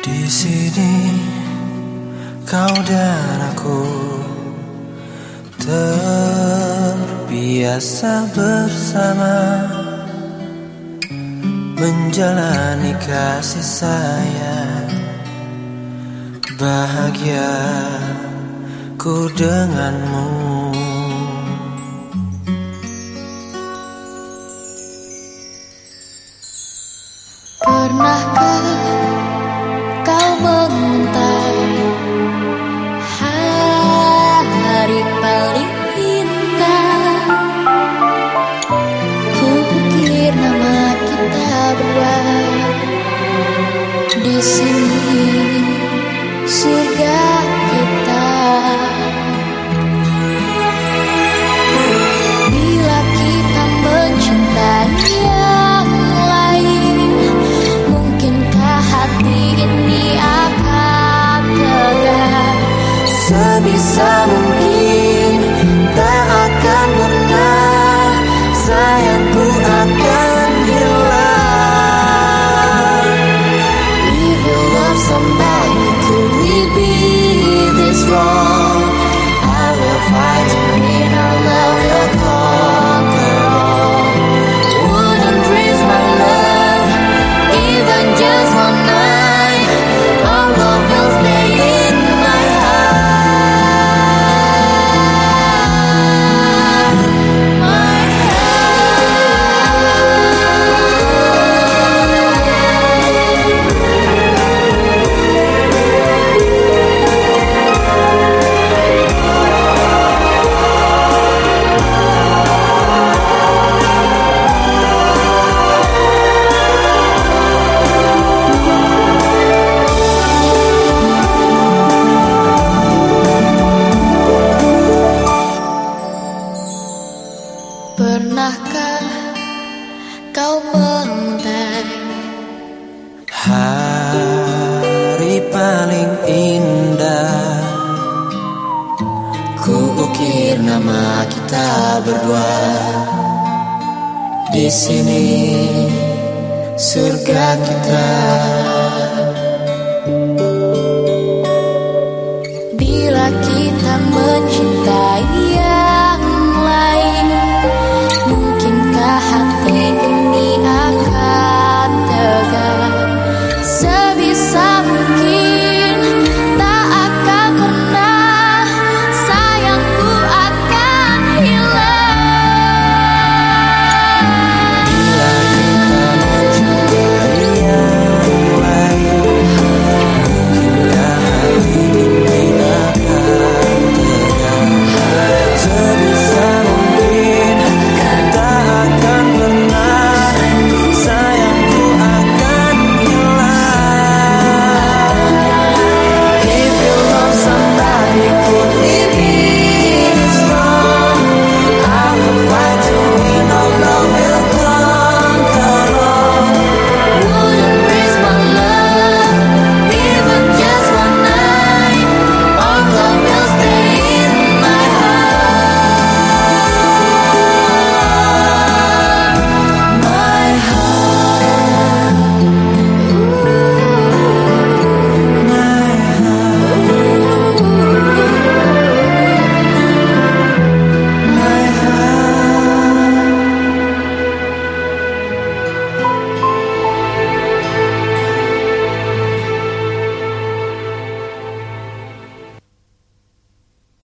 Di sini kau dan aku terbiasa bersama menjalani kasih sayang. Bahagia ku denganmu. Pernahkah sini surga kita. Bila kita mencintai yang lain Mungkinkah hati ini akan tegar? Sebisa Pernahkah kau menguntai Hari paling indah? Ku ukir nama kita berdua. Di sini surga kita